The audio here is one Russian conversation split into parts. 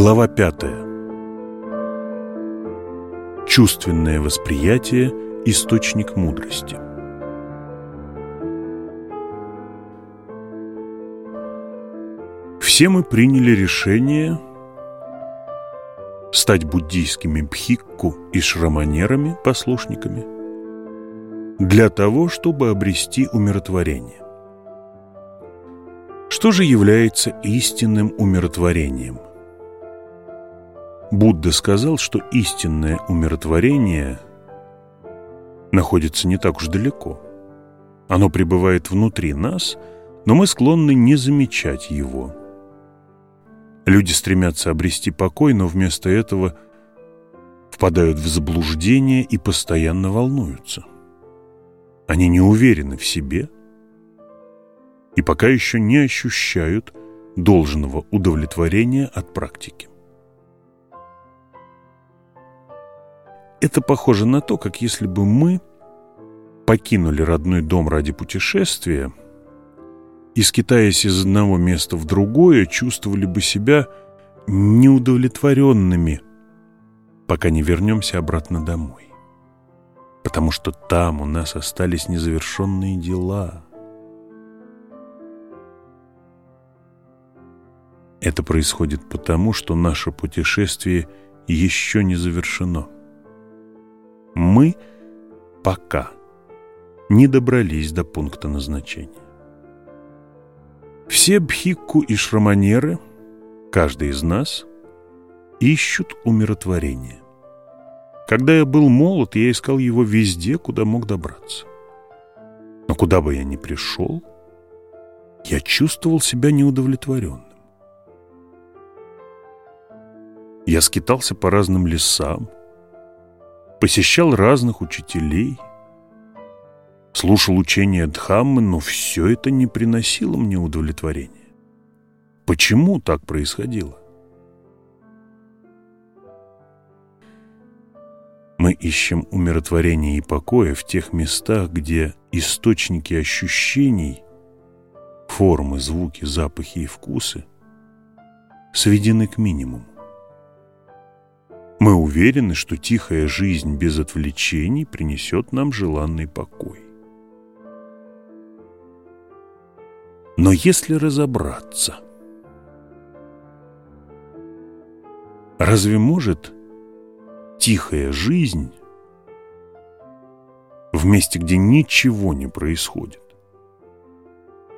Глава пятая. Чувственное восприятие – источник мудрости. Все мы приняли решение стать буддийскими бхикку и шраманерами, послушниками, для того, чтобы обрести умиротворение. Что же является истинным умиротворением? Будда сказал, что истинное умиротворение находится не так уж далеко. Оно пребывает внутри нас, но мы склонны не замечать его. Люди стремятся обрести покой, но вместо этого впадают в заблуждение и постоянно волнуются. Они не уверены в себе и пока еще не ощущают должного удовлетворения от практики. Это похоже на то, как если бы мы покинули родной дом ради путешествия и, скитаясь из одного места в другое, чувствовали бы себя неудовлетворенными, пока не вернемся обратно домой потому что там у нас остались незавершенные дела. Это происходит потому, что наше путешествие еще не завершено. Мы пока не добрались до пункта назначения. Все бхикку и шраманеры, каждый из нас, ищут умиротворение. Когда я был молод, я искал его везде, куда мог добраться. Но куда бы я ни пришел, я чувствовал себя неудовлетворенным. Я скитался по разным лесам, посещал разных учителей, слушал учения Дхаммы, но все это не приносило мне удовлетворения. Почему так происходило? Мы ищем умиротворения и покоя в тех местах, где источники ощущений, формы, звуки, запахи и вкусы сведены к минимуму. Мы уверены, что тихая жизнь без отвлечений принесет нам желанный покой. Но если разобраться, разве может тихая жизнь в месте, где ничего не происходит,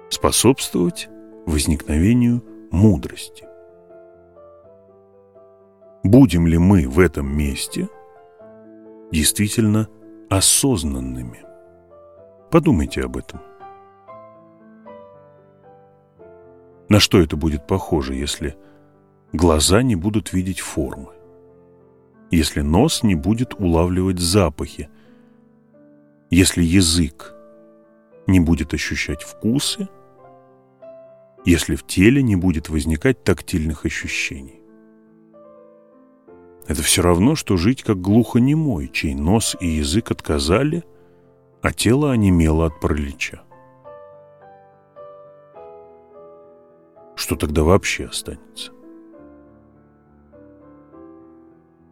способствовать возникновению мудрости. Будем ли мы в этом месте действительно осознанными? Подумайте об этом. На что это будет похоже, если глаза не будут видеть формы? если нос не будет улавливать запахи, если язык не будет ощущать вкусы, если в теле не будет возникать тактильных ощущений. Это все равно, что жить как глухонемой, чей нос и язык отказали, а тело онемело от паралича. Что тогда вообще останется?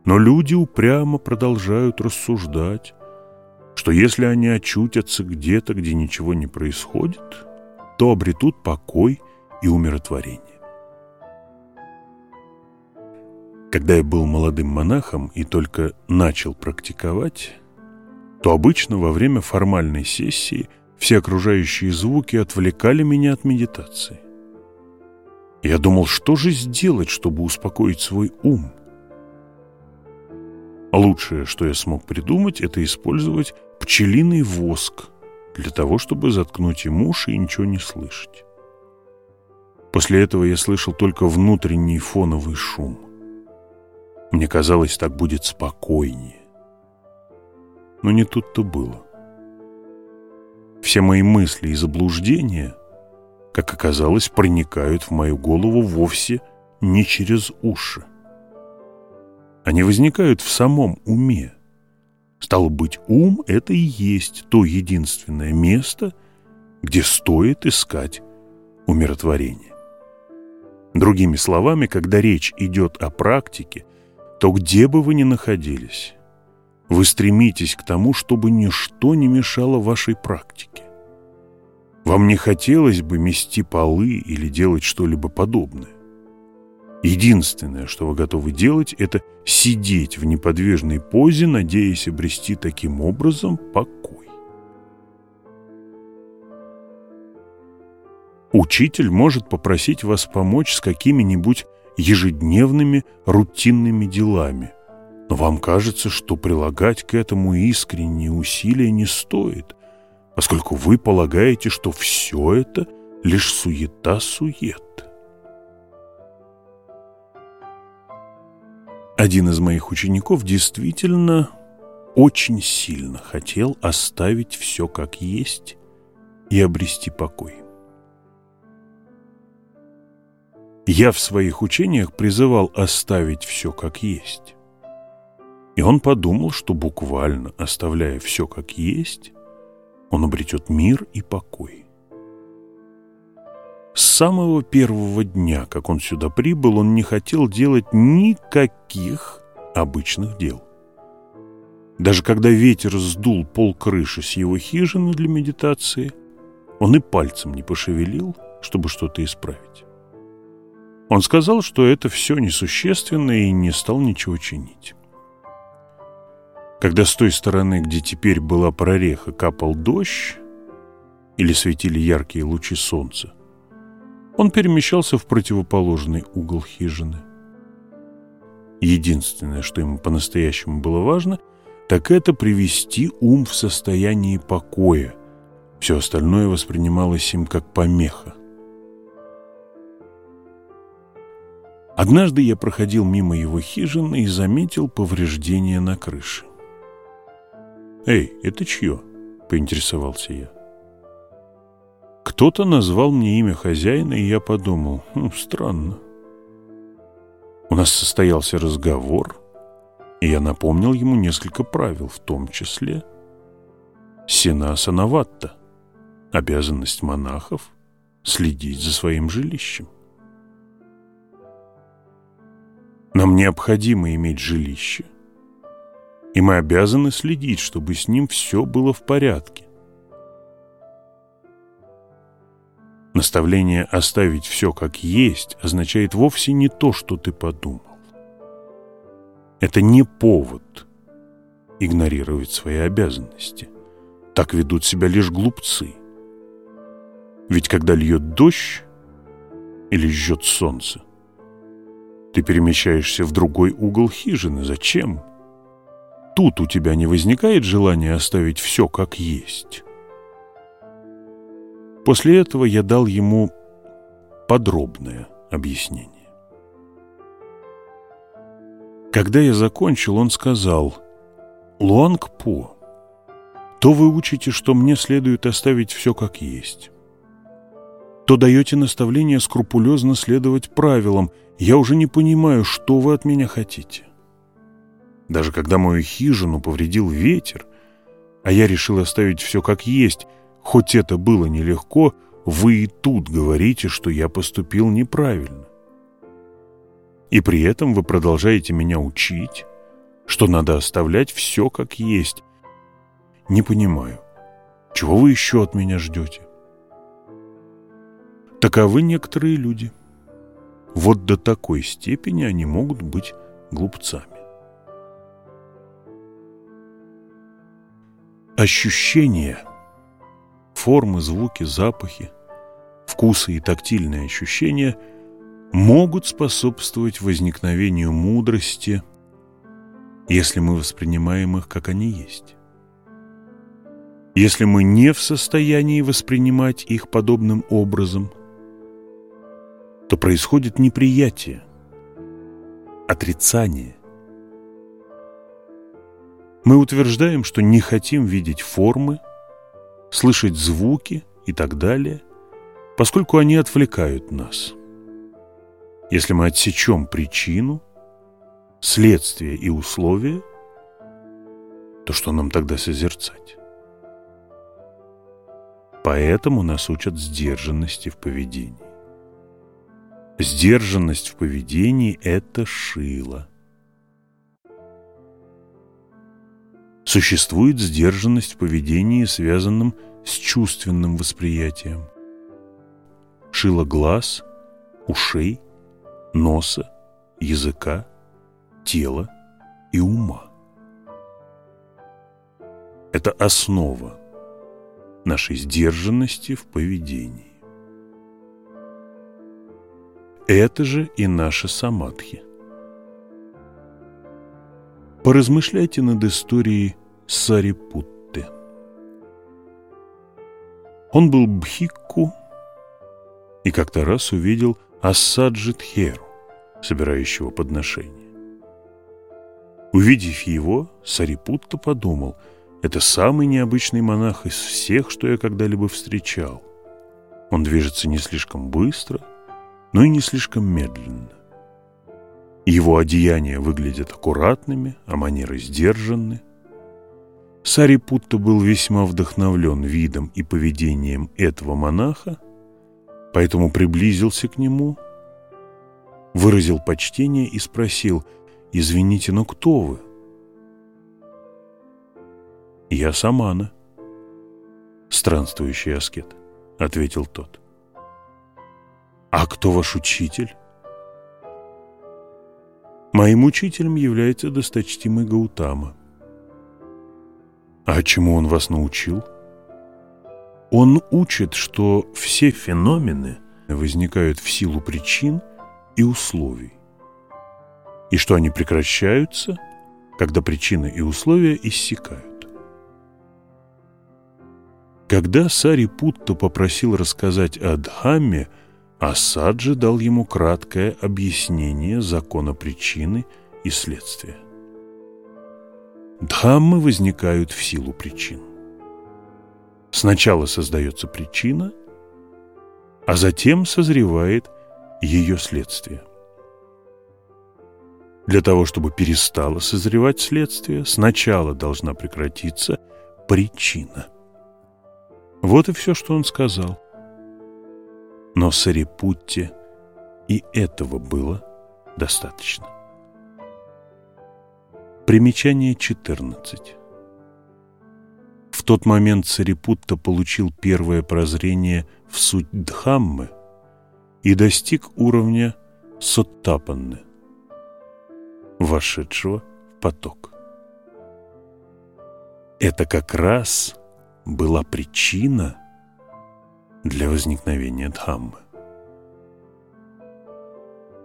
Но люди упрямо продолжают рассуждать, что если они очутятся где-то, где ничего не происходит, то обретут покой и умиротворение. Когда я был молодым монахом и только начал практиковать, то обычно во время формальной сессии все окружающие звуки отвлекали меня от медитации. Я думал, что же сделать, чтобы успокоить свой ум – Лучшее, что я смог придумать, это использовать пчелиный воск для того, чтобы заткнуть им уши и ничего не слышать. После этого я слышал только внутренний фоновый шум. Мне казалось, так будет спокойнее. Но не тут-то было. Все мои мысли и заблуждения, как оказалось, проникают в мою голову вовсе не через уши. Они возникают в самом уме. Стало быть, ум – это и есть то единственное место, где стоит искать умиротворение. Другими словами, когда речь идет о практике, то где бы вы ни находились, вы стремитесь к тому, чтобы ничто не мешало вашей практике. Вам не хотелось бы мести полы или делать что-либо подобное. Единственное, что вы готовы делать, это сидеть в неподвижной позе, надеясь обрести таким образом покой. Учитель может попросить вас помочь с какими-нибудь ежедневными рутинными делами, но вам кажется, что прилагать к этому искренние усилия не стоит, поскольку вы полагаете, что все это лишь суета-сует. Один из моих учеников действительно очень сильно хотел оставить все как есть и обрести покой. Я в своих учениях призывал оставить все как есть. И он подумал, что буквально оставляя все как есть, он обретет мир и покой. С самого первого дня, как он сюда прибыл, он не хотел делать никаких обычных дел. Даже когда ветер сдул пол крыши с его хижины для медитации, он и пальцем не пошевелил, чтобы что-то исправить. Он сказал, что это все несущественно и не стал ничего чинить. Когда с той стороны, где теперь была прореха, капал дождь или светили яркие лучи солнца, он перемещался в противоположный угол хижины. Единственное, что ему по-настоящему было важно, так это привести ум в состояние покоя. Все остальное воспринималось им как помеха. Однажды я проходил мимо его хижины и заметил повреждение на крыше. «Эй, это чье?» — поинтересовался я. Кто-то назвал мне имя хозяина, и я подумал, хм, странно. У нас состоялся разговор, и я напомнил ему несколько правил, в том числе сена санаватта, обязанность монахов следить за своим жилищем. Нам необходимо иметь жилище, и мы обязаны следить, чтобы с ним все было в порядке. Наставление оставить все как есть означает вовсе не то, что ты подумал. Это не повод игнорировать свои обязанности. Так ведут себя лишь глупцы. Ведь когда льет дождь или жжет солнце, ты перемещаешься в другой угол хижины. Зачем? Тут у тебя не возникает желания оставить все как есть. После этого я дал ему подробное объяснение. Когда я закончил, он сказал, «Луанг По, то вы учите, что мне следует оставить все как есть, то даете наставление скрупулезно следовать правилам. Я уже не понимаю, что вы от меня хотите. Даже когда мою хижину повредил ветер, а я решил оставить все как есть – Хоть это было нелегко, вы и тут говорите, что я поступил неправильно. И при этом вы продолжаете меня учить, что надо оставлять все как есть. Не понимаю, чего вы еще от меня ждете? Таковы некоторые люди. Вот до такой степени они могут быть глупцами. Ощущение – формы, звуки, запахи, вкусы и тактильные ощущения могут способствовать возникновению мудрости, если мы воспринимаем их, как они есть. Если мы не в состоянии воспринимать их подобным образом, то происходит неприятие, отрицание. Мы утверждаем, что не хотим видеть формы, слышать звуки и так далее, поскольку они отвлекают нас. Если мы отсечем причину, следствие и условия, то что нам тогда созерцать? Поэтому нас учат сдержанности в поведении. Сдержанность в поведении – это шило. Существует сдержанность в поведении, связанном с чувственным восприятием. Шило глаз, ушей, носа, языка, тела и ума. Это основа нашей сдержанности в поведении. Это же и наша самадхи. Поразмышляйте над историей Сарипутты. Он был бхикку и как-то раз увидел Асаджитхеру, собирающего подношения. Увидев его, Сарипутта подумал, это самый необычный монах из всех, что я когда-либо встречал. Он движется не слишком быстро, но и не слишком медленно. Его одеяния выглядят аккуратными, а манеры сдержанны. Сарипутта был весьма вдохновлен видом и поведением этого монаха, поэтому приблизился к нему, выразил почтение и спросил, «Извините, но кто вы?» «Я Самана, странствующий аскет», — ответил тот. «А кто ваш учитель?» «Моим учителем является досточтимый Гаутама». «А чему он вас научил?» Он учит, что все феномены возникают в силу причин и условий, и что они прекращаются, когда причины и условия иссякают. Когда Сарипутта попросил рассказать о Дхамме, Асаджи дал ему краткое объяснение закона причины и следствия. Дхаммы возникают в силу причин. Сначала создается причина, а затем созревает ее следствие. Для того, чтобы перестало созревать следствие, сначала должна прекратиться причина. Вот и все, что он сказал. Но Сарипутте и этого было достаточно. Примечание 14. В тот момент Сарипутта получил первое прозрение в суть Дхаммы и достиг уровня Соттапанны, вошедшего в поток. Это как раз была причина для возникновения Дхаммы.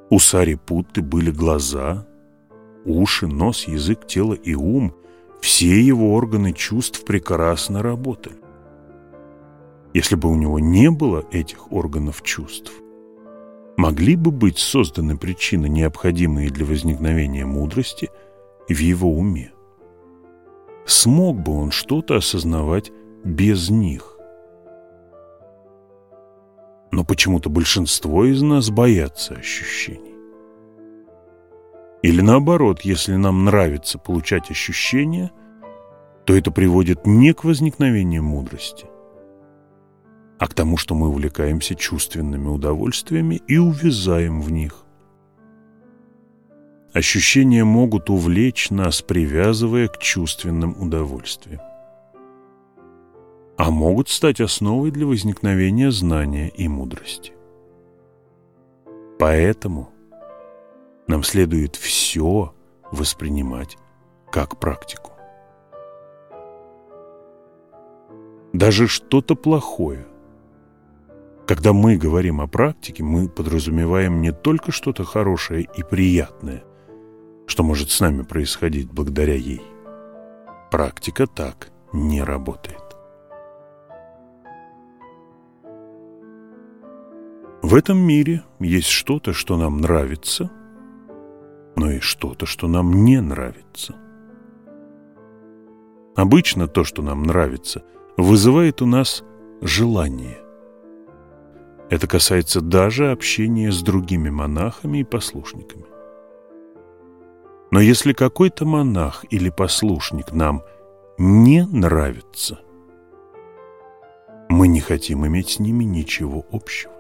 У Сарипутты были глаза, уши, нос, язык, тело и ум. Все его органы чувств прекрасно работали. Если бы у него не было этих органов чувств, могли бы быть созданы причины, необходимые для возникновения мудрости в его уме. Смог бы он что-то осознавать без них? Но почему-то большинство из нас боятся ощущений. Или наоборот, если нам нравится получать ощущения, то это приводит не к возникновению мудрости, а к тому, что мы увлекаемся чувственными удовольствиями и увязаем в них. Ощущения могут увлечь нас, привязывая к чувственным удовольствиям а могут стать основой для возникновения знания и мудрости. Поэтому нам следует все воспринимать как практику. Даже что-то плохое. Когда мы говорим о практике, мы подразумеваем не только что-то хорошее и приятное, что может с нами происходить благодаря ей. Практика так не работает. В этом мире есть что-то, что нам нравится, но и что-то, что нам не нравится. Обычно то, что нам нравится, вызывает у нас желание. Это касается даже общения с другими монахами и послушниками. Но если какой-то монах или послушник нам не нравится, мы не хотим иметь с ними ничего общего.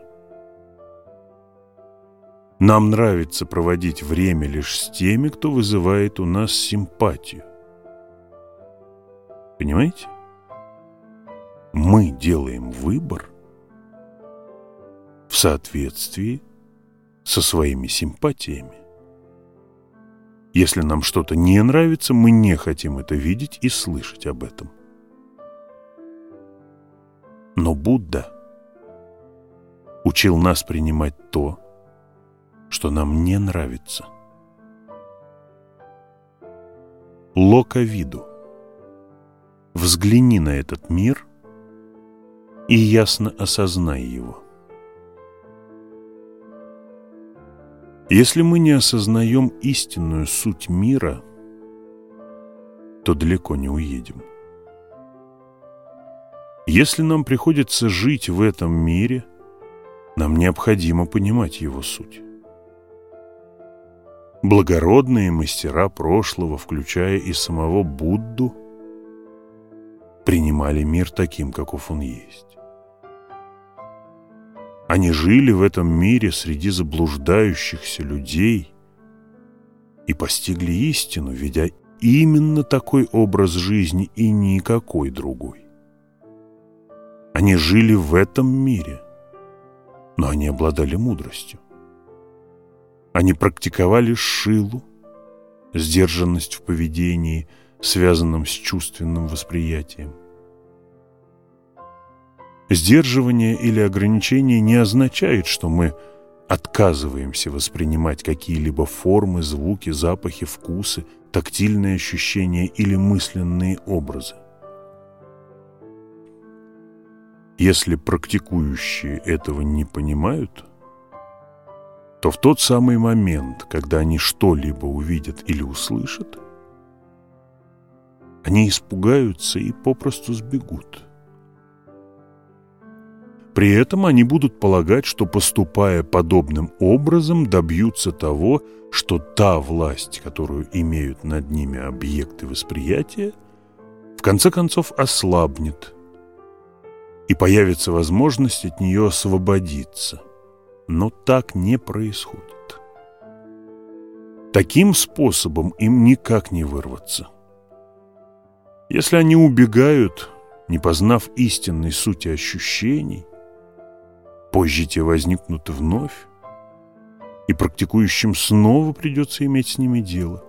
Нам нравится проводить время лишь с теми, кто вызывает у нас симпатию. Понимаете? Мы делаем выбор в соответствии со своими симпатиями. Если нам что-то не нравится, мы не хотим это видеть и слышать об этом. Но Будда учил нас принимать то, что нам не нравится. Лока виду. Взгляни на этот мир и ясно осознай его. Если мы не осознаем истинную суть мира, то далеко не уедем. Если нам приходится жить в этом мире, нам необходимо понимать его суть. Благородные мастера прошлого, включая и самого Будду, принимали мир таким, каков он есть. Они жили в этом мире среди заблуждающихся людей и постигли истину, ведя именно такой образ жизни и никакой другой. Они жили в этом мире, но они обладали мудростью. Они практиковали шилу, сдержанность в поведении, связанном с чувственным восприятием. Сдерживание или ограничение не означает, что мы отказываемся воспринимать какие-либо формы, звуки, запахи, вкусы, тактильные ощущения или мысленные образы. Если практикующие этого не понимают, то в тот самый момент, когда они что-либо увидят или услышат, они испугаются и попросту сбегут. При этом они будут полагать, что поступая подобным образом добьются того, что та власть, которую имеют над ними объекты восприятия, в конце концов ослабнет и появится возможность от нее освободиться. Но так не происходит. Таким способом им никак не вырваться. Если они убегают, не познав истинной сути ощущений, Позже те возникнут вновь, и практикующим снова придется иметь с ними дело.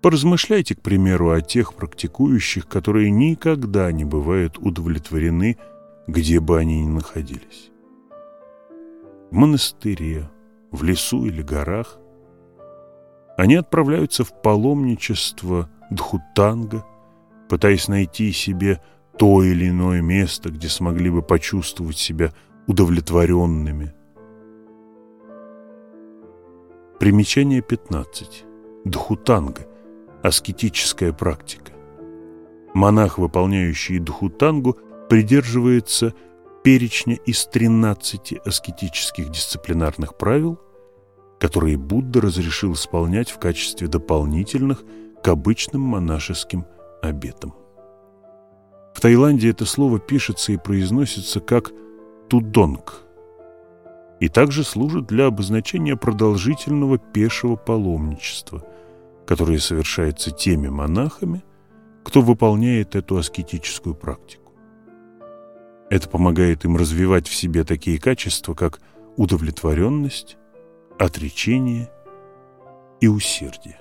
Поразмышляйте, к примеру, о тех практикующих, которые никогда не бывают удовлетворены, где бы они ни находились. В монастыре, в лесу или горах они отправляются в паломничество Дхутанга, пытаясь найти себе то или иное место, где смогли бы почувствовать себя удовлетворенными. Примечание 15. Дхутанга. Аскетическая практика. Монах, выполняющий дхутангу, придерживается перечня из 13 аскетических дисциплинарных правил, которые Будда разрешил исполнять в качестве дополнительных к обычным монашеским обетам. В Таиланде это слово пишется и произносится как «тудонг» и также служит для обозначения продолжительного пешего паломничества, которое совершается теми монахами, кто выполняет эту аскетическую практику. Это помогает им развивать в себе такие качества, как удовлетворенность, отречение и усердие.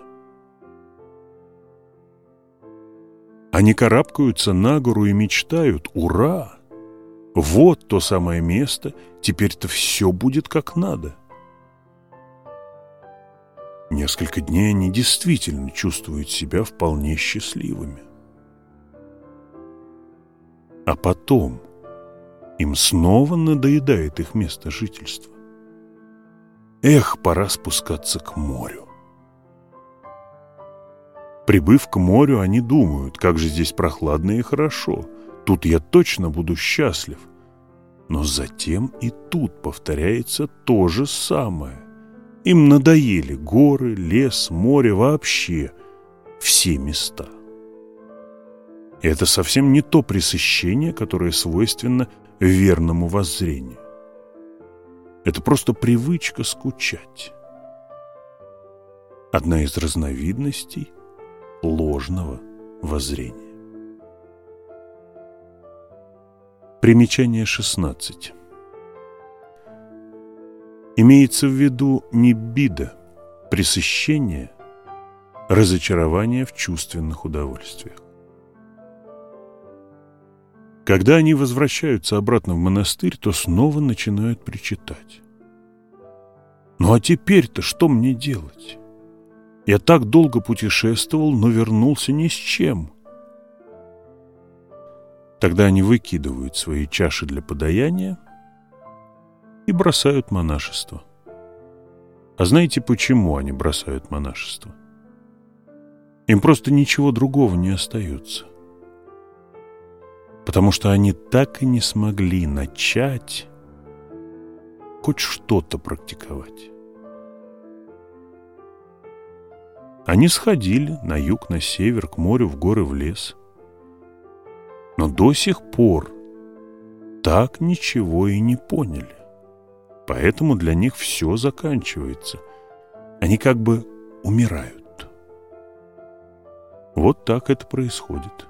Они карабкаются на гору и мечтают «Ура! Вот то самое место, теперь-то все будет как надо». Несколько дней они действительно чувствуют себя вполне счастливыми. А потом им снова надоедает их место жительства. Эх, пора спускаться к морю. Прибыв к морю, они думают, как же здесь прохладно и хорошо. Тут я точно буду счастлив. Но затем и тут повторяется то же самое. Им надоели горы, лес, море, вообще все места. И это совсем не то пресыщение, которое свойственно верному воззрению. Это просто привычка скучать. Одна из разновидностей ложного воззрения. Примечание 16. Имеется в виду не бида, пресыщение, разочарование в чувственных удовольствиях. Когда они возвращаются обратно в монастырь, то снова начинают причитать. «Ну а теперь-то что мне делать? Я так долго путешествовал, но вернулся ни с чем». Тогда они выкидывают свои чаши для подаяния и бросают монашество. А знаете, почему они бросают монашество? Им просто ничего другого не остается потому что они так и не смогли начать хоть что-то практиковать. Они сходили на юг, на север, к морю, в горы, в лес. Но до сих пор так ничего и не поняли. Поэтому для них все заканчивается. Они как бы умирают. Вот так это происходит.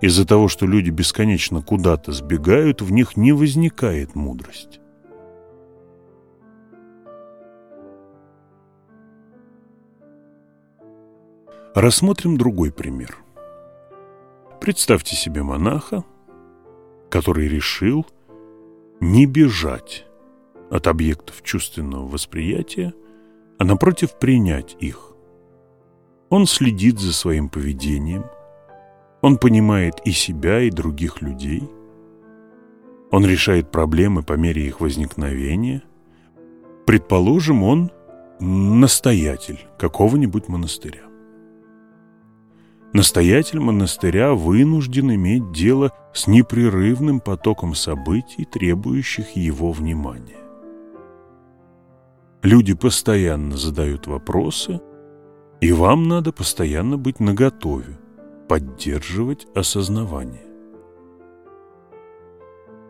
Из-за того, что люди бесконечно куда-то сбегают, в них не возникает мудрость. Рассмотрим другой пример. Представьте себе монаха, который решил не бежать от объектов чувственного восприятия, а напротив принять их. Он следит за своим поведением, он понимает и себя, и других людей. Он решает проблемы по мере их возникновения. Предположим, он настоятель какого-нибудь монастыря. Настоятель монастыря вынужден иметь дело с непрерывным потоком событий, требующих его внимания. Люди постоянно задают вопросы, и вам надо постоянно быть наготове поддерживать осознавание.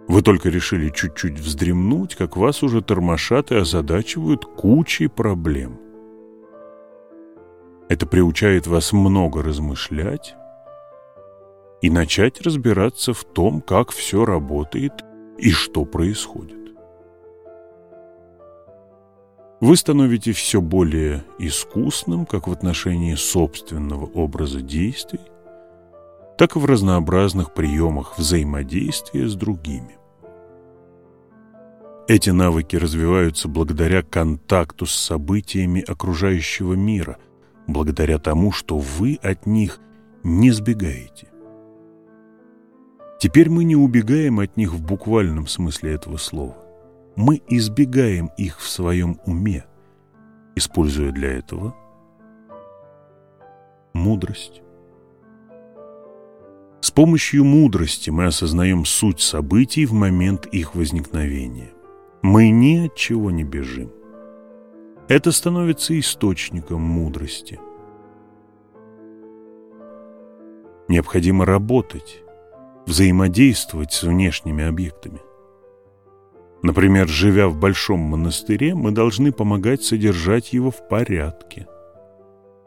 Вы только решили чуть-чуть вздремнуть, как вас уже тормошат и озадачивают кучей проблем. Это приучает вас много размышлять и начать разбираться в том, как все работает и что происходит. Вы становитесь все более искусным как в отношении собственного образа действий, так и в разнообразных приемах взаимодействия с другими. Эти навыки развиваются благодаря контакту с событиями окружающего мира, благодаря тому, что вы от них не сбегаете. Теперь мы не убегаем от них в буквальном смысле этого слова. Мы избегаем их в своем уме, используя для этого мудрость. С помощью мудрости мы осознаем суть событий в момент их возникновения. Мы ни от чего не бежим. Это становится источником мудрости. Необходимо работать, взаимодействовать с внешними объектами. Например, живя в большом монастыре, мы должны помогать содержать его в порядке.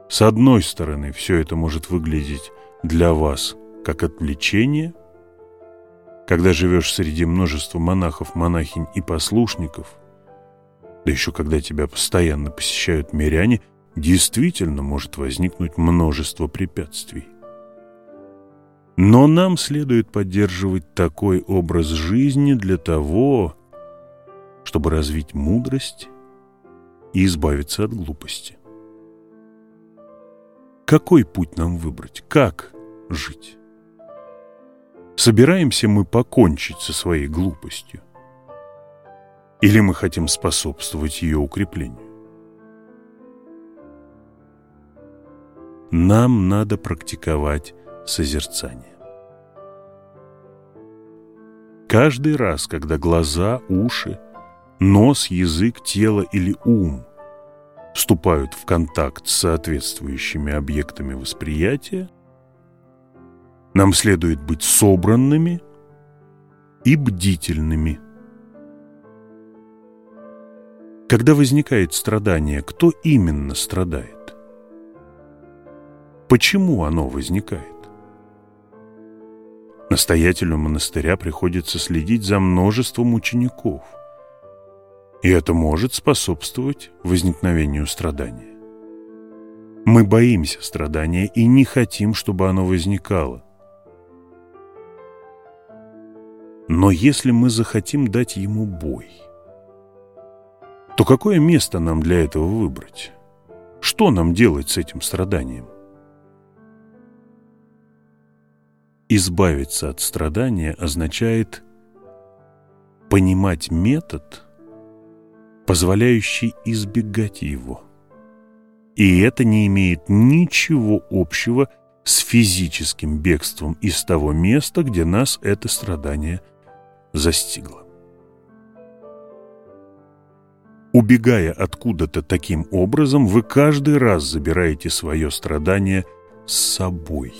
С одной стороны, все это может выглядеть для вас как отвлечение, когда живешь среди множества монахов, монахинь и послушников, да еще когда тебя постоянно посещают миряне, действительно может возникнуть множество препятствий. Но нам следует поддерживать такой образ жизни для того, чтобы развить мудрость и избавиться от глупости. Какой путь нам выбрать? Как жить? Собираемся мы покончить со своей глупостью? Или мы хотим способствовать ее укреплению? Нам надо практиковать созерцание. Каждый раз, когда глаза, уши, нос, язык, тело или ум вступают в контакт с соответствующими объектами восприятия, нам следует быть собранными и бдительными. Когда возникает страдание, кто именно страдает? Почему оно возникает? Настоятелю монастыря приходится следить за множеством учеников, и это может способствовать возникновению страдания. Мы боимся страдания и не хотим, чтобы оно возникало. Но если мы захотим дать ему бой, то какое место нам для этого выбрать? Что нам делать с этим страданием? Избавиться от страдания означает понимать метод, позволяющий избегать его. И это не имеет ничего общего с физическим бегством из того места, где нас это страдание застигло. Убегая откуда-то таким образом, вы каждый раз забираете свое страдание с собой.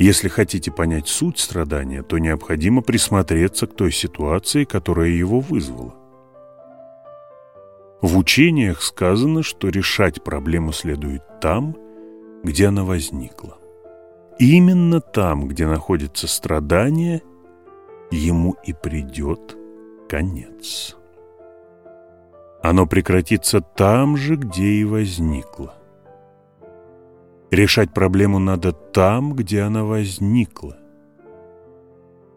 Если хотите понять суть страдания, то необходимо присмотреться к той ситуации, которая его вызвала. В учениях сказано, что решать проблему следует там, где она возникла. Именно там, где находится страдание, ему и придет конец. Оно прекратится там же, где и возникло. Решать проблему надо там, где она возникла.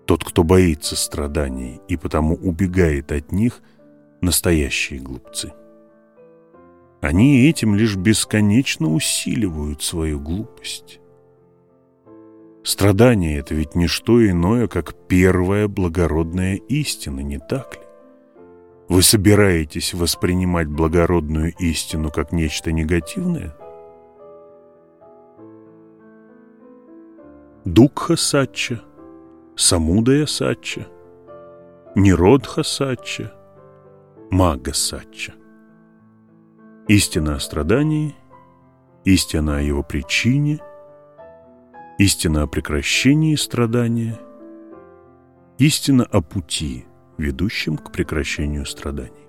Тот, кто боится страданий и потому убегает от них, настоящие глупцы. Они этим лишь бесконечно усиливают свою глупость. Страдание — это ведь не что иное, как первая благородная истина, не так ли? Вы собираетесь воспринимать благородную истину как нечто негативное? Дукха Сачча, Самудая Сачча, Ниродха Сачча, Мага Сачча. Истина о страдании, истина о его причине — истина о прекращении страдания, истина о пути, ведущем к прекращению страданий.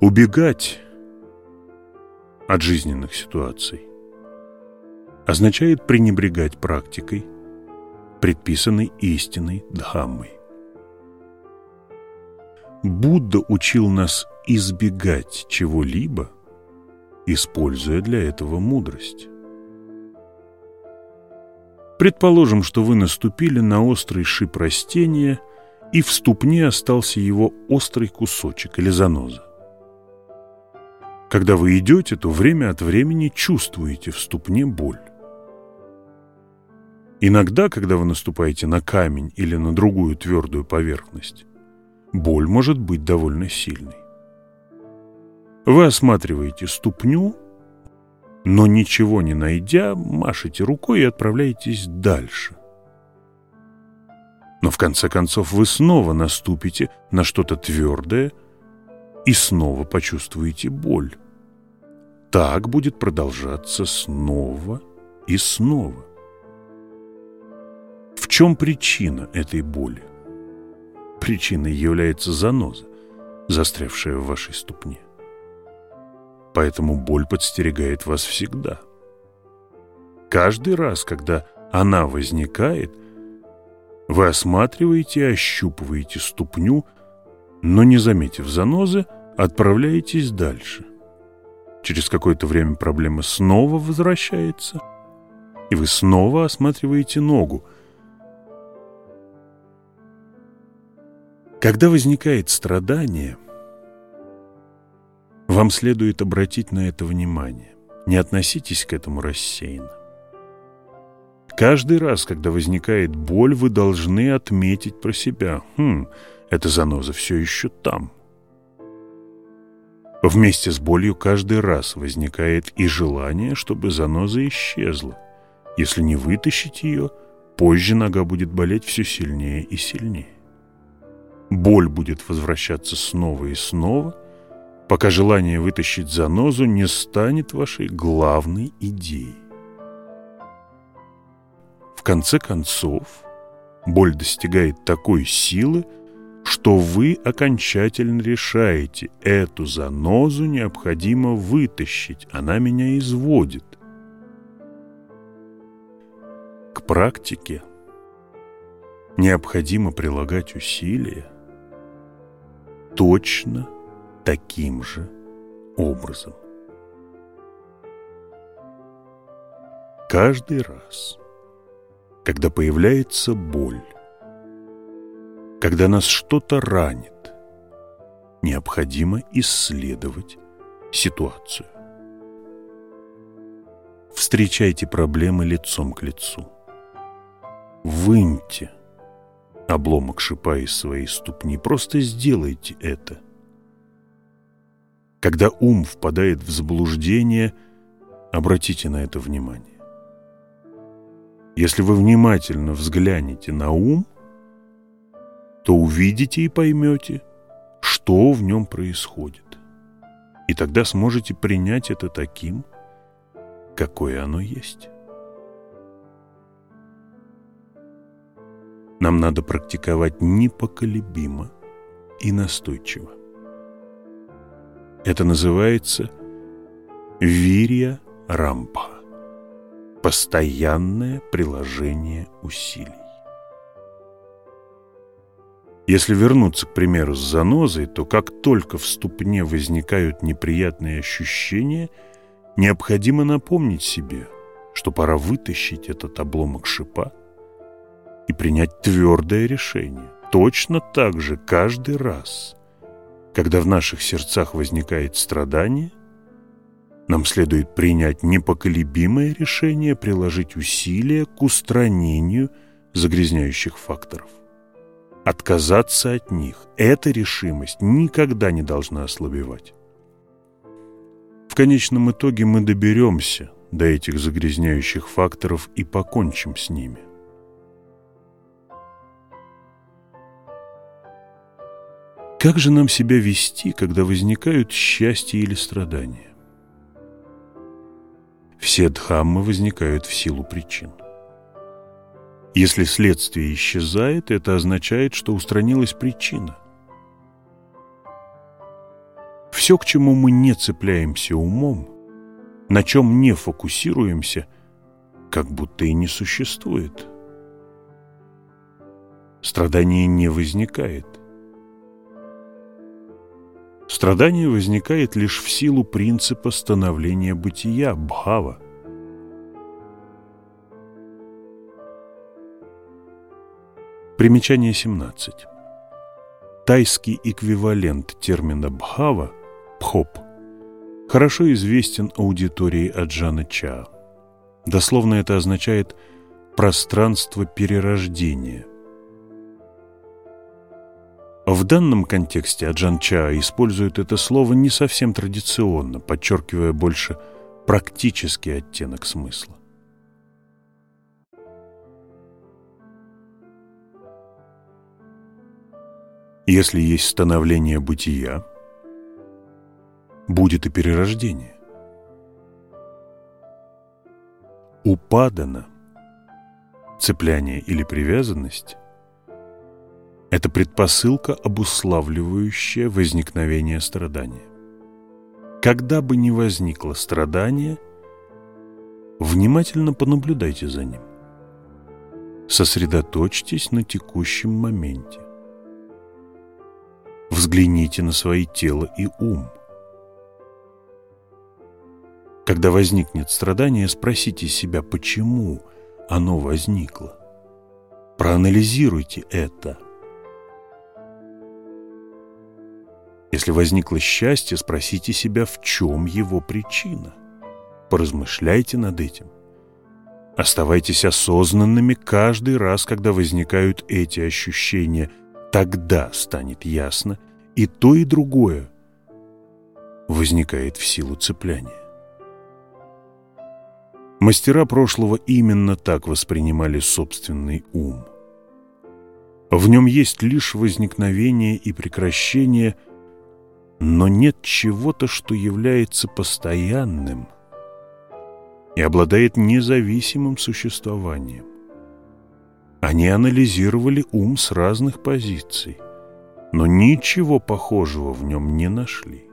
Убегать от жизненных ситуаций означает пренебрегать практикой, предписанной истиной Дхаммой. Будда учил нас избегать чего-либо – используя для этого мудрость. Предположим, что вы наступили на острый шип растения, и в ступне остался его острый кусочек или заноза. Когда вы идете, то время от времени чувствуете в ступне боль. Иногда, когда вы наступаете на камень или на другую твердую поверхность, боль может быть довольно сильной. Вы осматриваете ступню, но ничего не найдя, машете рукой и отправляетесь дальше. Но в конце концов вы снова наступите на что-то твердое и снова почувствуете боль. Так будет продолжаться снова и снова. В чем причина этой боли? Причиной является заноза, застрявшая в вашей ступне поэтому боль подстерегает вас всегда. Каждый раз, когда она возникает, вы осматриваете и ощупываете ступню, но, не заметив занозы, отправляетесь дальше. Через какое-то время проблема снова возвращается, и вы снова осматриваете ногу. Когда возникает страдание – вам следует обратить на это внимание. Не относитесь к этому рассеянно. Каждый раз, когда возникает боль, вы должны отметить про себя. Хм, эта заноза все еще там. Вместе с болью каждый раз возникает и желание, чтобы заноза исчезла. Если не вытащить ее, позже нога будет болеть все сильнее и сильнее. Боль будет возвращаться снова и снова – пока желание вытащить занозу не станет вашей главной идеей. В конце концов, боль достигает такой силы, что вы окончательно решаете, эту занозу необходимо вытащить, она меня изводит. К практике необходимо прилагать усилия точно таким же образом. Каждый раз, когда появляется боль, когда нас что-то ранит, необходимо исследовать ситуацию. Встречайте проблемы лицом к лицу. Выньте обломок шипа из своей ступни. Просто сделайте это. Когда ум впадает в заблуждение, обратите на это внимание. Если вы внимательно взглянете на ум, то увидите и поймете, что в нем происходит. И тогда сможете принять это таким, какое оно есть. Нам надо практиковать непоколебимо и настойчиво. Это называется вирья рампа постоянное приложение усилий. Если вернуться, к примеру, с занозой, то как только в ступне возникают неприятные ощущения, необходимо напомнить себе, что пора вытащить этот обломок шипа и принять твердое решение. Точно так же каждый раз, когда в наших сердцах возникает страдание, нам следует принять непоколебимое решение приложить усилия к устранению загрязняющих факторов. Отказаться от них – эта решимость никогда не должна ослабевать. В конечном итоге мы доберемся до этих загрязняющих факторов и покончим с ними. Как же нам себя вести, когда возникают счастье или страдания? Все дхаммы возникают в силу причин. Если следствие исчезает, это означает, что устранилась причина. Все, к чему мы не цепляемся умом, на чем не фокусируемся, как будто и не существует. Страдание не возникает. Страдание возникает лишь в силу принципа становления бытия, бхава. Примечание 17. Тайский эквивалент термина бхава, пхоп, хорошо известен аудитории Аджана Ча. Дословно это означает «пространство перерождения», в данном контексте Аджан Ча использует это слово не совсем традиционно, подчеркивая больше практический оттенок смысла. Если есть становление бытия, будет и перерождение. Упадана, цепляние или привязанность это предпосылка, обуславливающая возникновение страдания. Когда бы ни возникло страдание, внимательно понаблюдайте за ним. Сосредоточьтесь на текущем моменте. Взгляните на свои тело и ум. Когда возникнет страдание, спросите себя, почему оно возникло. Проанализируйте это – Если возникло счастье, спросите себя, в чем его причина. Поразмышляйте над этим. Оставайтесь осознанными каждый раз, когда возникают эти ощущения. Тогда станет ясно, и то, и другое возникает в силу цепляния. Мастера прошлого именно так воспринимали собственный ум. В нем есть лишь возникновение и прекращение – но нет чего-то, что является постоянным и обладает независимым существованием. Они анализировали ум с разных позиций, но ничего похожего в нем не нашли.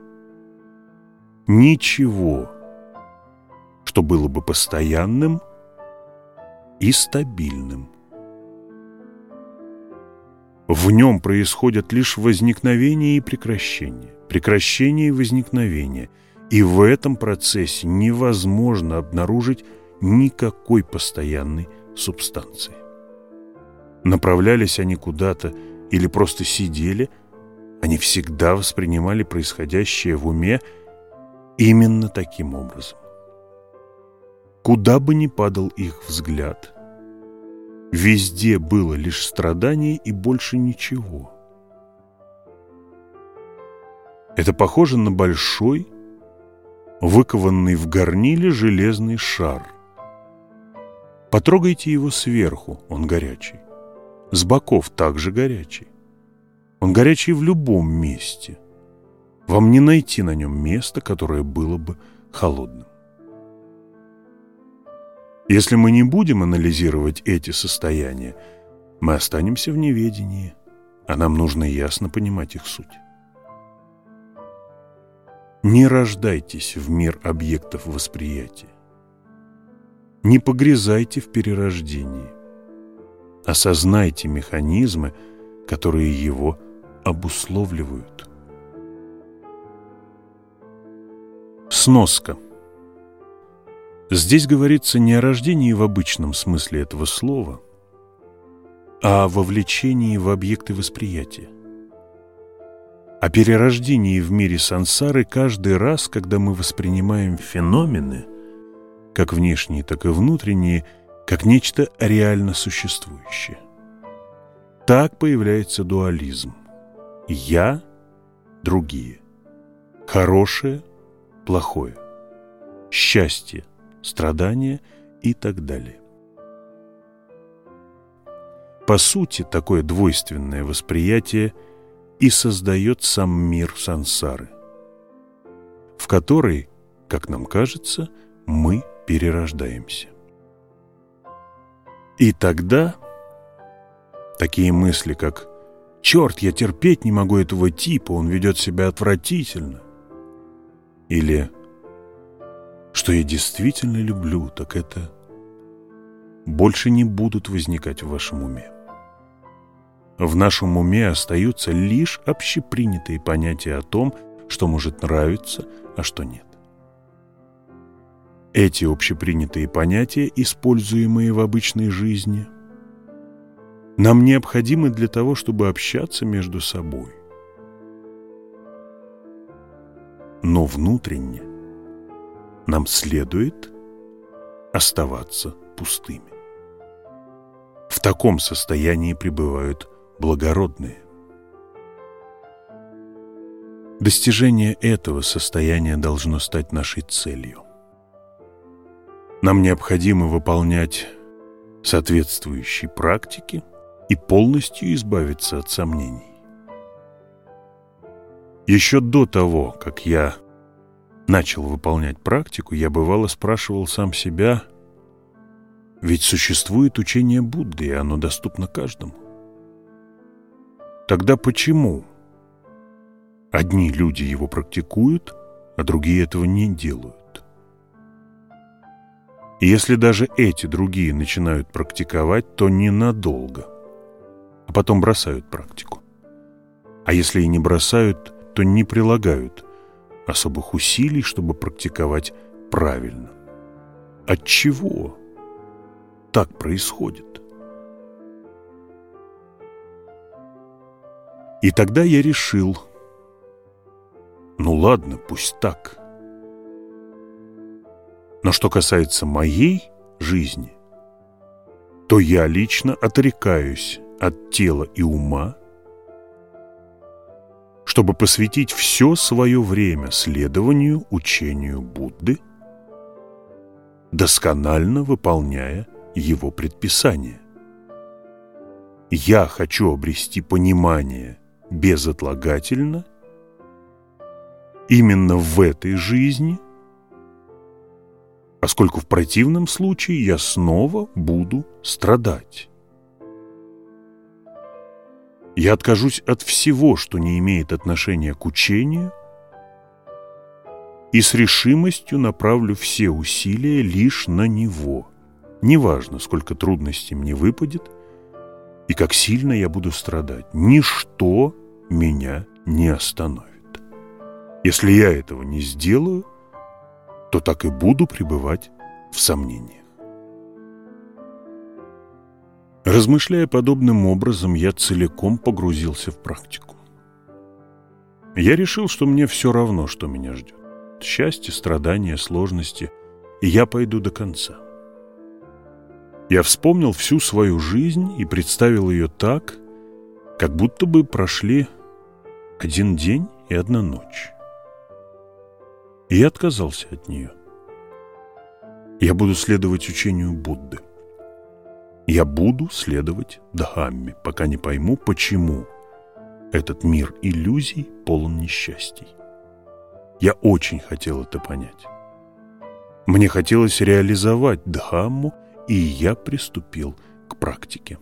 Ничего, что было бы постоянным и стабильным. В нем происходят лишь возникновение и прекращение, прекращение и возникновение, и в этом процессе невозможно обнаружить никакой постоянной субстанции. Направлялись они куда-то или просто сидели, они всегда воспринимали происходящее в уме именно таким образом. Куда бы ни падал их взгляд, везде было лишь страдание и больше ничего. Это похоже на большой, выкованный в горниле железный шар. Потрогайте его сверху, он горячий. С боков также горячий. Он горячий в любом месте. Вам не найти на нем места, которое было бы холодным. Если мы не будем анализировать эти состояния, мы останемся в неведении, а нам нужно ясно понимать их суть. Не рождайтесь в мир объектов восприятия. Не погрязайте в перерождении. Осознайте механизмы, которые его обусловливают. Сноска. Здесь говорится не о рождении в обычном смысле этого слова, а о вовлечении в объекты восприятия. О перерождении в мире сансары каждый раз, когда мы воспринимаем феномены, как внешние, так и внутренние, как нечто реально существующее. Так появляется дуализм. Я – другие. Хорошее – плохое. Счастье – страдание и так далее. По сути, такое двойственное восприятие и создает сам мир сансары, в который, как нам кажется, мы перерождаемся. И тогда такие мысли, как «Черт, я терпеть не могу этого типа, он ведет себя отвратительно», или «Что я действительно люблю, так это...» больше не будут возникать в вашем уме. В нашем уме остаются лишь общепринятые понятия о том, что может нравиться, а что нет. Эти общепринятые понятия, используемые в обычной жизни, нам необходимы для того, чтобы общаться между собой. Но внутренне нам следует оставаться пустыми. В таком состоянии пребывают благородные. Достижение этого состояния должно стать нашей целью. Нам необходимо выполнять соответствующие практики и полностью избавиться от сомнений. Еще до того, как я начал выполнять практику, я бывало спрашивал сам себя, ведь существует учение Будды, и оно доступно каждому. Тогда почему одни люди его практикуют, а другие этого не делают? И если даже эти другие начинают практиковать, то ненадолго, а потом бросают практику. А если и не бросают, то не прилагают особых усилий, чтобы практиковать правильно. От чего так происходит? И тогда я решил, ну ладно, пусть так – но что касается моей жизни, то я лично отрекаюсь от тела и ума, чтобы посвятить все свое время следованию учению Будды, досконально выполняя его предписания. Я хочу обрести понимание безотлагательно именно в этой жизни – поскольку в противном случае я снова буду страдать. Я откажусь от всего, что не имеет отношения к учению, и с решимостью направлю все усилия лишь на него. Неважно, сколько трудностей мне выпадет и как сильно я буду страдать. Ничто меня не остановит. Если я этого не сделаю, то так и буду пребывать в сомнениях. Размышляя подобным образом, я целиком погрузился в практику. Я решил, что мне все равно, что меня ждет. Счастье, страдания, сложности, и я пойду до конца. Я вспомнил всю свою жизнь и представил ее так, как будто бы прошли один день и одна ночь. И я отказался от нее. Я буду следовать учению Будды. Я буду следовать Дхамме, пока не пойму, почему этот мир иллюзий полон несчастий. Я очень хотел это понять. Мне хотелось реализовать Дхамму, и я приступил к практике.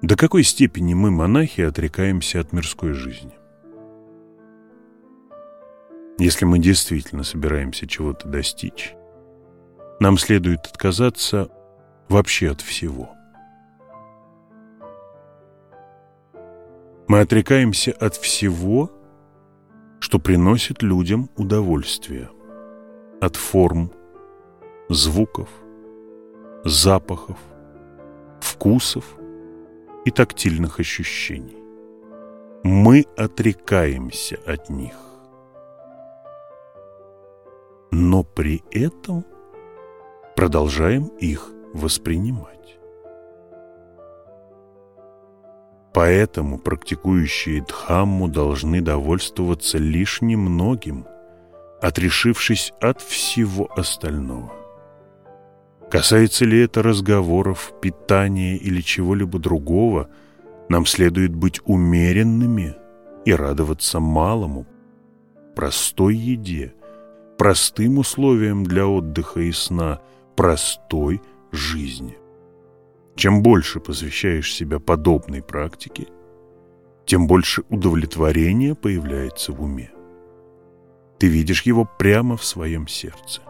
До какой степени мы, монахи, отрекаемся от мирской жизни? Если мы действительно собираемся чего-то достичь, нам следует отказаться вообще от всего. Мы отрекаемся от всего, что приносит людям удовольствие. От форм, звуков, запахов, вкусов и тактильных ощущений. Мы отрекаемся от них. Но при этом продолжаем их воспринимать. Поэтому практикующие Дхамму должны довольствоваться лишь немногим, отрешившись от всего остального. Касается ли это разговоров, питания или чего-либо другого, нам следует быть умеренными и радоваться малому, простой еде, простым условиям для отдыха и сна – простой жизни. Чем больше посвящаешь себя подобной практике, тем больше удовлетворения появляется в уме. Ты видишь его прямо в своем сердце.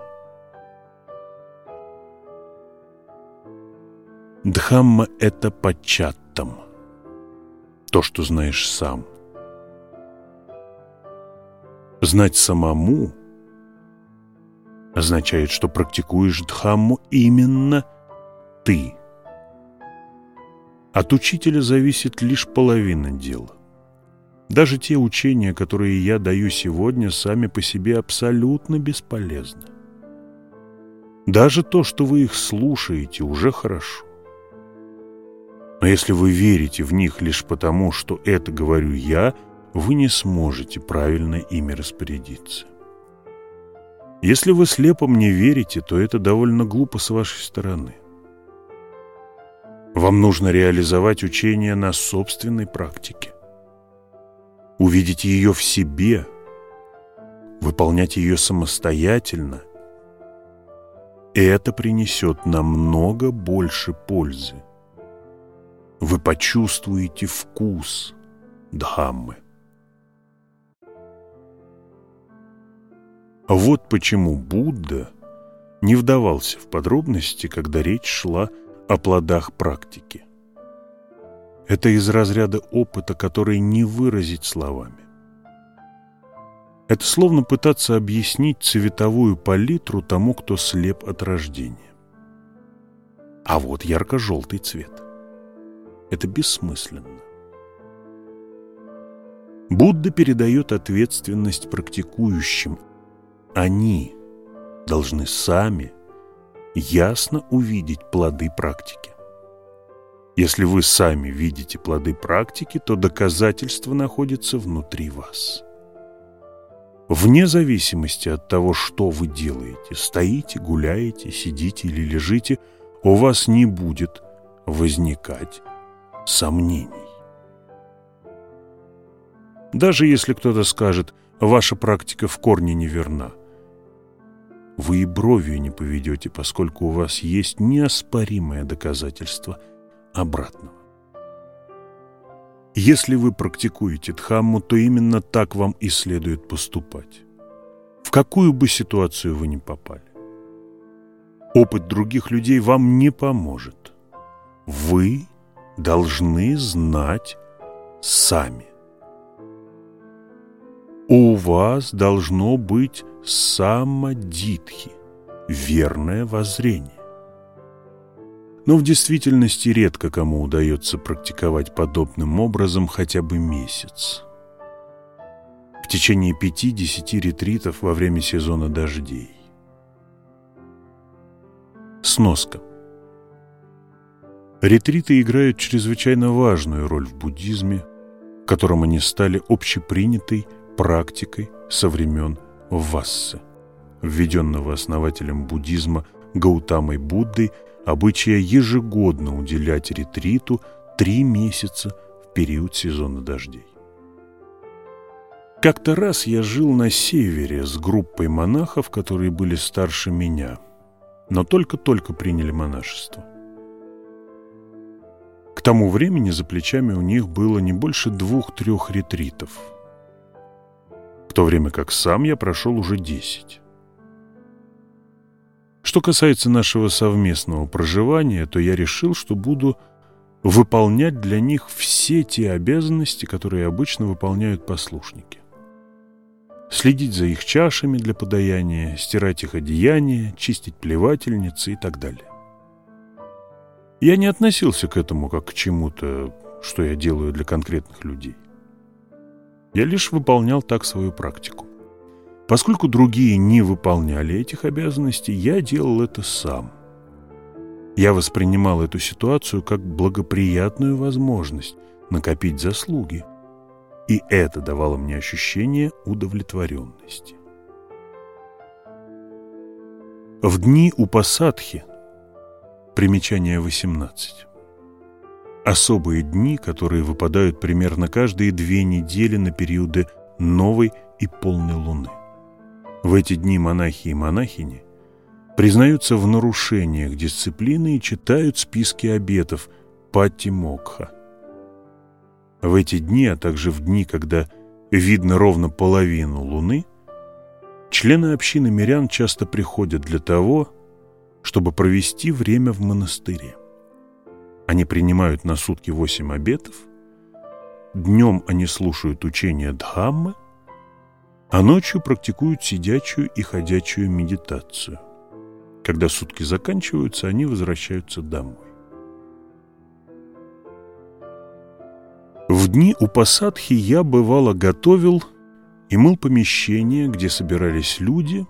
Дхамма – это початтам, то, что знаешь сам. Знать самому – означает, что практикуешь Дхамму именно ты. От учителя зависит лишь половина дела. Даже те учения, которые я даю сегодня, сами по себе абсолютно бесполезны. Даже то, что вы их слушаете, уже хорошо. Но если вы верите в них лишь потому, что это говорю я, вы не сможете правильно ими распорядиться. Если вы слепо мне верите, то это довольно глупо с вашей стороны. Вам нужно реализовать учение на собственной практике. Увидеть ее в себе, выполнять ее самостоятельно. И это принесет намного больше пользы. Вы почувствуете вкус Дхаммы. Вот почему Будда не вдавался в подробности, когда речь шла о плодах практики. Это из разряда опыта, который не выразить словами. Это словно пытаться объяснить цветовую палитру тому, кто слеп от рождения. А вот ярко-желтый цвет. Это бессмысленно. Будда передает ответственность практикующим – они должны сами ясно увидеть плоды практики. Если вы сами видите плоды практики, то доказательство находится внутри вас. Вне зависимости от того, что вы делаете, стоите, гуляете, сидите или лежите, у вас не будет возникать сомнений. Даже если кто-то скажет, ваша практика в корне неверна – вы и бровью не поведете, поскольку у вас есть неоспоримое доказательство обратного. Если вы практикуете Дхамму, то именно так вам и следует поступать. В какую бы ситуацию вы ни попали. Опыт других людей вам не поможет. Вы должны знать сами. У вас должно быть самодитхи, верное воззрение. Но в действительности редко кому удается практиковать подобным образом хотя бы месяц. В течение пяти-десяти ретритов во время сезона дождей. Сноска. Ретриты играют чрезвычайно важную роль в буддизме, в они стали общепринятой практикой со времен Вассы, введенного основателем буддизма Гаутамой Буддой обычая ежегодно уделять ретриту три месяца в период сезона дождей. Как-то раз я жил на севере с группой монахов, которые были старше меня, но только-только приняли монашество. К тому времени за плечами у них было не больше двух-трех ретритов, то время как сам я прошел уже десять. Что касается нашего совместного проживания, то я решил, что буду выполнять для них все те обязанности, которые обычно выполняют послушники. Следить за их чашами для подаяния, стирать их одеяния, чистить плевательницы и так далее. Я не относился к этому как к чему-то, что я делаю для конкретных людей. Я лишь выполнял так свою практику. Поскольку другие не выполняли этих обязанностей, я делал это сам. Я воспринимал эту ситуацию как благоприятную возможность накопить заслуги, и это давало мне ощущение удовлетворенности. В дни у Пасадхи, примечание 18, особые дни, которые выпадают примерно каждые две недели на периоды новой и полной луны. В эти дни монахи и монахини признаются в нарушениях дисциплины и читают списки обетов Патти Мокха. В эти дни, а также в дни, когда видно ровно половину луны, члены общины мирян часто приходят для того, чтобы провести время в монастыре. Они принимают на сутки восемь обетов, днем они слушают учения Дхаммы, а ночью практикуют сидячую и ходячую медитацию. Когда сутки заканчиваются, они возвращаются домой. В дни у посадхи я, бывало, готовил и мыл помещение, где собирались люди,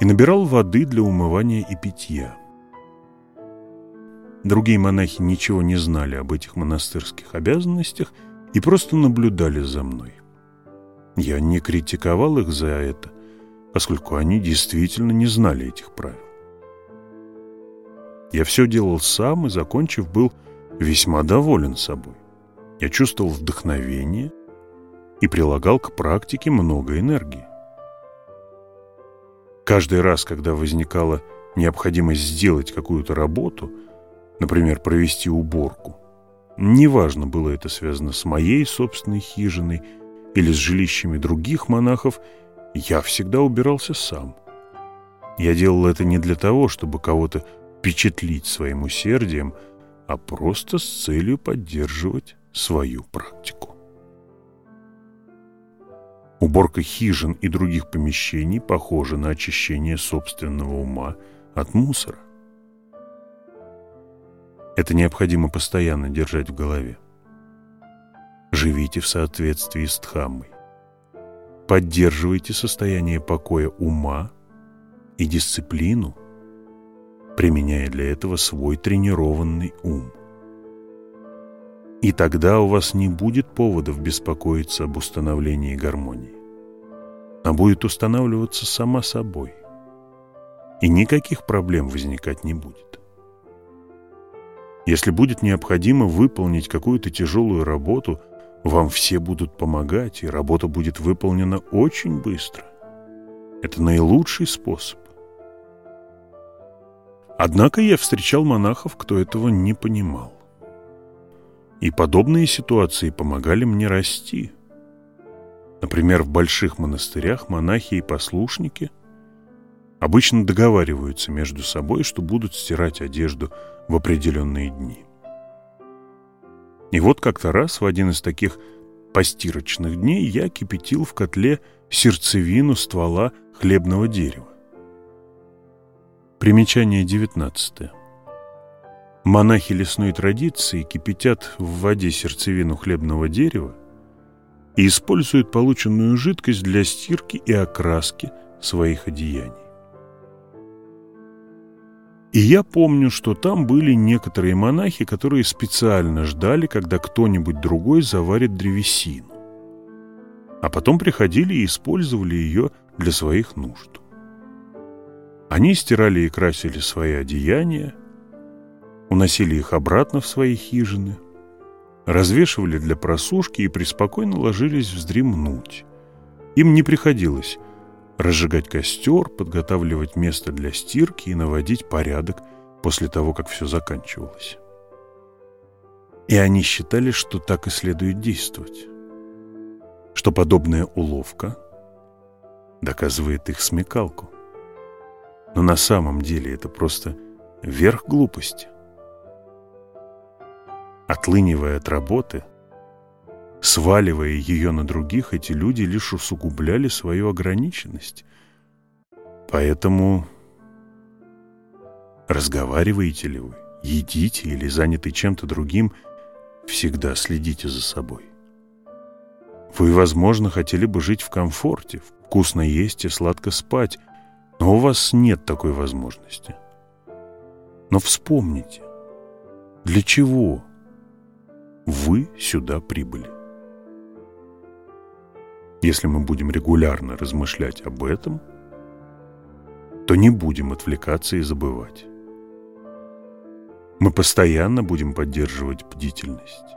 и набирал воды для умывания и питья. Другие монахи ничего не знали об этих монастырских обязанностях и просто наблюдали за мной. Я не критиковал их за это, поскольку они действительно не знали этих правил. Я все делал сам и, закончив, был весьма доволен собой. Я чувствовал вдохновение и прилагал к практике много энергии. Каждый раз, когда возникала необходимость сделать какую-то работу, например, провести уборку, неважно, было это связано с моей собственной хижиной или с жилищами других монахов, я всегда убирался сам. Я делал это не для того, чтобы кого-то впечатлить своим усердием, а просто с целью поддерживать свою практику. Уборка хижин и других помещений похожа на очищение собственного ума от мусора. Это необходимо постоянно держать в голове. Живите в соответствии с Дхаммой. Поддерживайте состояние покоя ума и дисциплину, применяя для этого свой тренированный ум. И тогда у вас не будет поводов беспокоиться об установлении гармонии, а будет устанавливаться сама собой, и никаких проблем возникать не будет. Если будет необходимо выполнить какую-то тяжелую работу – вам все будут помогать, и работа будет выполнена очень быстро. Это наилучший способ. Однако я встречал монахов, кто этого не понимал. И подобные ситуации помогали мне расти. Например, в больших монастырях монахи и послушники обычно договариваются между собой, что будут стирать одежду в определенные дни. И вот как-то раз в один из таких постирочных дней я кипятил в котле сердцевину ствола хлебного дерева. Примечание 19. Монахи лесной традиции кипятят в воде сердцевину хлебного дерева и используют полученную жидкость для стирки и окраски своих одеяний. И я помню, что там были некоторые монахи, которые специально ждали, когда кто-нибудь другой заварит древесину, а потом приходили и использовали ее для своих нужд. Они стирали и красили свои одеяния, уносили их обратно в свои хижины, развешивали для просушки и преспокойно ложились вздремнуть. Им не приходилось разжигать костер, подготавливать место для стирки и наводить порядок после того, как все заканчивалось. И они считали, что так и следует действовать, что подобная уловка доказывает их смекалку. Но на самом деле это просто верх глупости. Отлынивая от работы, сваливая ее на других, эти люди лишь усугубляли свою ограниченность. Поэтому разговариваете ли вы, едите или заняты чем-то другим, всегда следите за собой. Вы, возможно, хотели бы жить в комфорте, вкусно есть и сладко спать, но у вас нет такой возможности. Но вспомните, для чего вы сюда прибыли? Если мы будем регулярно размышлять об этом, то не будем отвлекаться и забывать. Мы постоянно будем поддерживать бдительность.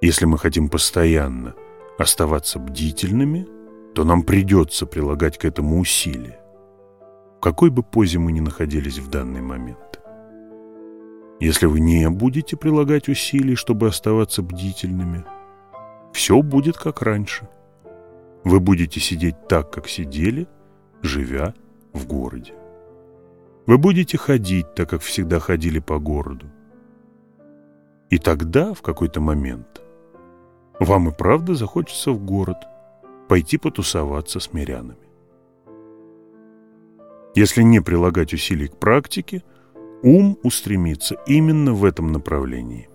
Если мы хотим постоянно оставаться бдительными – то нам придется прилагать к этому усилия, в какой бы позе мы ни находились в данный момент. Если вы не будете прилагать усилий, чтобы оставаться бдительными, все будет как раньше. Вы будете сидеть так, как сидели, живя в городе. Вы будете ходить так, как всегда ходили по городу. И тогда, в какой-то момент, вам и правда захочется в город – пойти потусоваться с мирянами. Если не прилагать усилий к практике, ум устремится именно в этом направлении.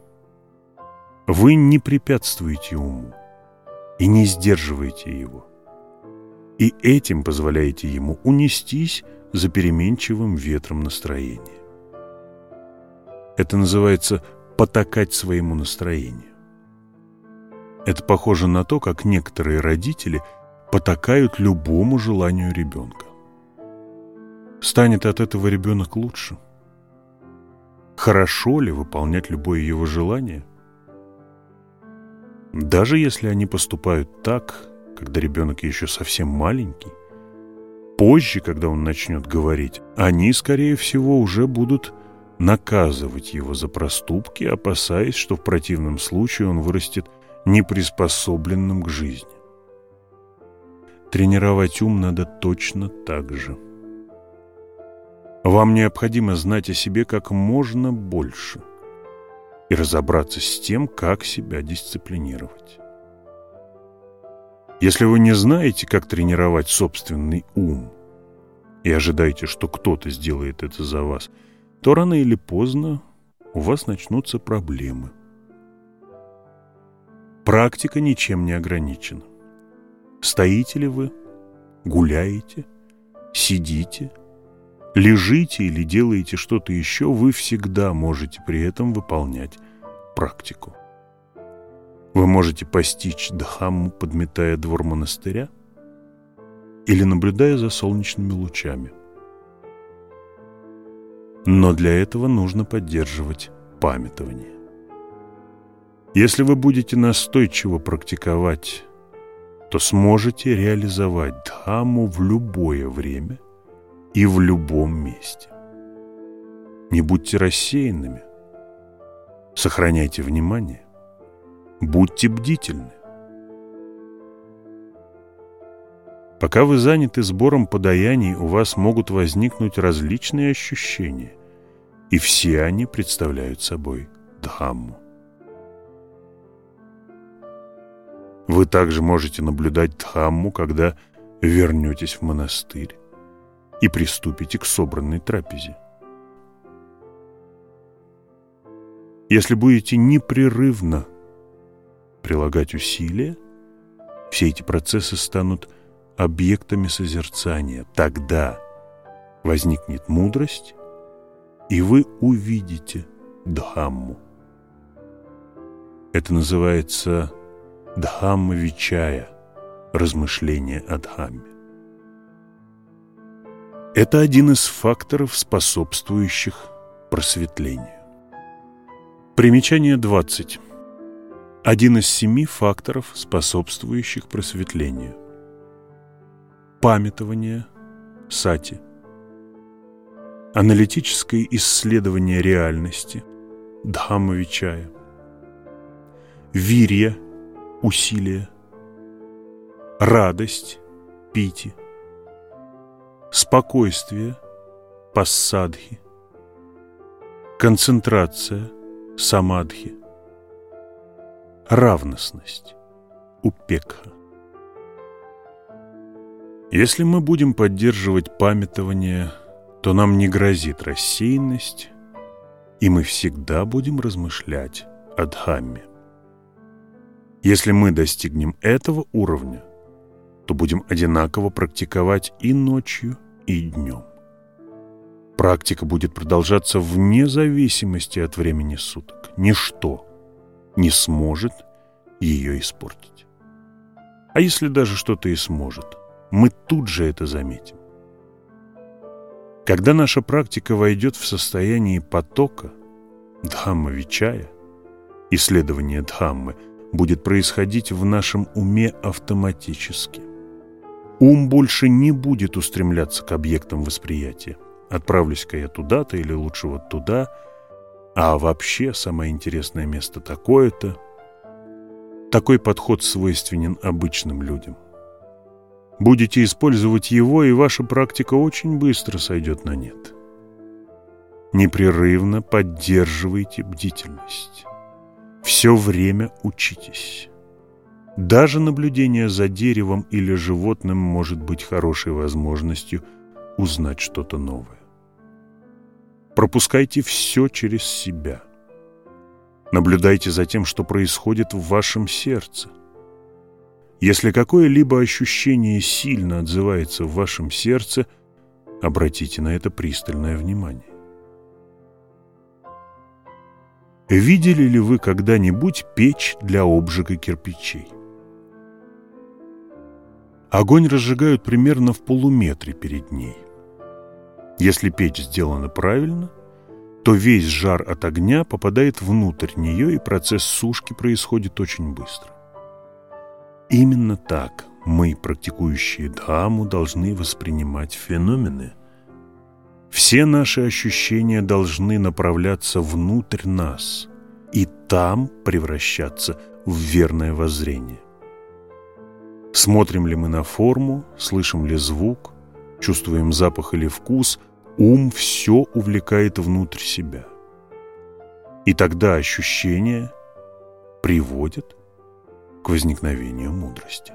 Вы не препятствуете уму и не сдерживаете его. И этим позволяете ему унестись за переменчивым ветром настроения. Это называется потакать своему настроению. Это похоже на то, как некоторые родители потакают любому желанию ребенка. Станет от этого ребенок лучше? Хорошо ли выполнять любое его желание? Даже если они поступают так, когда ребенок еще совсем маленький, позже, когда он начнет говорить, они, скорее всего, уже будут наказывать его за проступки, опасаясь, что в противном случае он вырастет неприспособленным к жизни. Тренировать ум надо точно так же. Вам необходимо знать о себе как можно больше и разобраться с тем, как себя дисциплинировать. Если вы не знаете, как тренировать собственный ум и ожидаете, что кто-то сделает это за вас, то рано или поздно у вас начнутся проблемы. Практика ничем не ограничена. Стоите ли вы, гуляете, сидите, лежите или делаете что-то еще, вы всегда можете при этом выполнять практику. Вы можете постичь Дхамму, подметая двор монастыря или наблюдая за солнечными лучами. Но для этого нужно поддерживать памятование. Если вы будете настойчиво практиковать, то сможете реализовать Дхамму в любое время и в любом месте. Не будьте рассеянными. Сохраняйте внимание. Будьте бдительны. Пока вы заняты сбором подаяний, у вас могут возникнуть различные ощущения, и все они представляют собой Дхамму. Вы также можете наблюдать Дхамму, когда вернетесь в монастырь и приступите к собранной трапезе. Если будете непрерывно прилагать усилия, все эти процессы станут объектами созерцания. Тогда возникнет мудрость, и вы увидите Дхамму. Это называется Дхамма-вичая, размышление о Дхамме. Это один из факторов, способствующих просветлению. Примечание 20. Один из семи факторов, способствующих просветлению. Памятование сати. Аналитическое исследование реальности Дхаммавичая. Вирья – усилие. Радость – пити. Спокойствие – пассадхи. Концентрация – самадхи. Равностность – упекха. Если мы будем поддерживать памятование, то нам не грозит рассеянность, и мы всегда будем размышлять о Дхамме. Если мы достигнем этого уровня, то будем одинаково практиковать и ночью, и днем. Практика будет продолжаться вне зависимости от времени суток. Ничто не сможет ее испортить. А если даже что-то и сможет, мы тут же это заметим. Когда наша практика войдет в состояние потока, дхамма-вичая, исследование дхаммы, будет происходить в нашем уме автоматически. Ум больше не будет устремляться к объектам восприятия. Отправлюсь-ка я туда-то или лучше вот туда, а вообще самое интересное место такое-то. Такой подход свойственен обычным людям. Будете использовать его, и ваша практика очень быстро сойдет на нет. Непрерывно поддерживайте бдительность. Все время учитесь. Даже наблюдение за деревом или животным может быть хорошей возможностью узнать что-то новое. Пропускайте все через себя. Наблюдайте за тем, что происходит в вашем сердце. Если какое-либо ощущение сильно отзывается в вашем сердце, обратите на это пристальное внимание. Видели ли вы когда-нибудь печь для обжига кирпичей? Огонь разжигают примерно в полуметре перед ней. Если печь сделана правильно, то весь жар от огня попадает внутрь нее, и процесс сушки происходит очень быстро. Именно так мы, практикующие Дхамму, должны воспринимать феномены. Все наши ощущения должны направляться внутрь нас и там превращаться в верное воззрение. Смотрим ли мы на форму, слышим ли звук, чувствуем запах или вкус, ум все увлекает внутрь себя. И тогда ощущения приводят к возникновению мудрости.